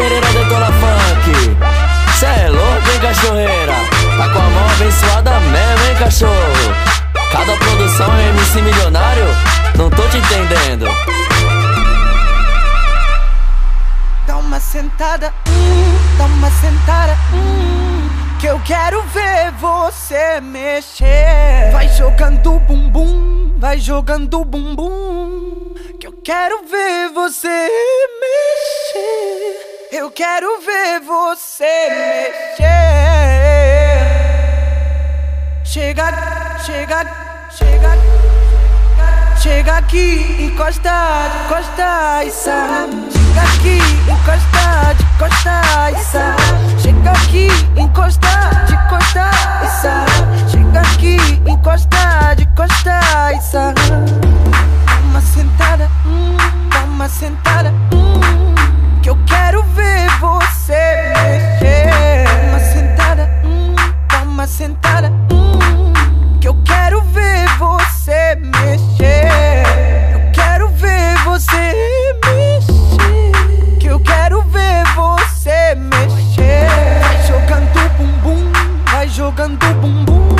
Pereira detona funk. Cê é louco, hein, cachorreira? Tá com a mão abençoada mesmo, hein, cachorro? Cada produção é MC milionário? Não tô te entendendo. Dá uma sentada, hum, dá uma sentada, hum, que eu quero ver você mexer. Vai jogando bumbum, vai jogando bumbum, que eu quero ver você mexer. Eu quero ver você mexer. Chega, chega, chega. Chega aqui, encosta, encosta e sai. Chega aqui, encosta, de encosta e sai. Chega aqui, encosta, de encosta e sai. Chega aqui, encosta, de encosta e sai. Dá uma sentada, hum, dá uma sentada, hum, sentada, hum, que eu quero ver você mexer. Eu quero ver você mexer. Que eu quero ver você mexer. Vai jogando bumbum, vai jogando bumbum.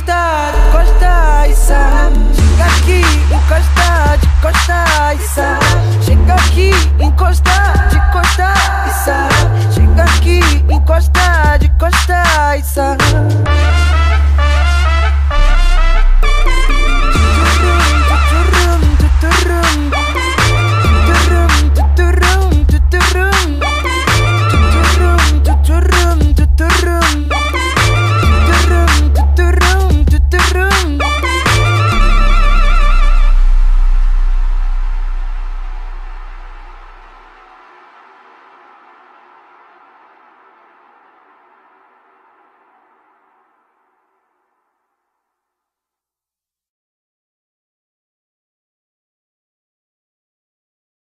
Encosta, encosta e sai. Chega aqui, encosta, encosta e sai.